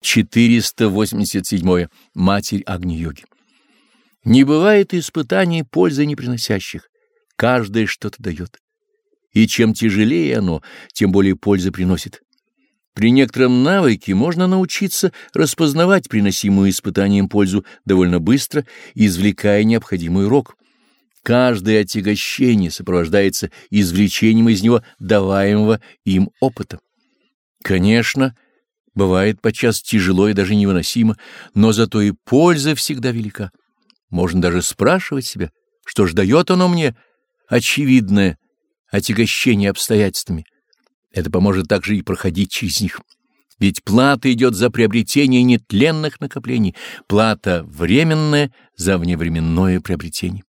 487. Матерь Агни-йоги. Не бывает испытаний пользы не приносящих. Каждое что-то дает. И чем тяжелее оно, тем более пользы приносит. При некотором навыке можно научиться распознавать приносимую испытанием пользу довольно быстро, извлекая необходимый урок. Каждое отягощение сопровождается извлечением из него даваемого им опыта. Конечно, бывает подчас тяжело и даже невыносимо, но зато и польза всегда велика. Можно даже спрашивать себя, что ж дает оно мне очевидное отягощение обстоятельствами. Это поможет также и проходить через них. Ведь плата идет за приобретение нетленных накоплений, плата временная за вневременное приобретение.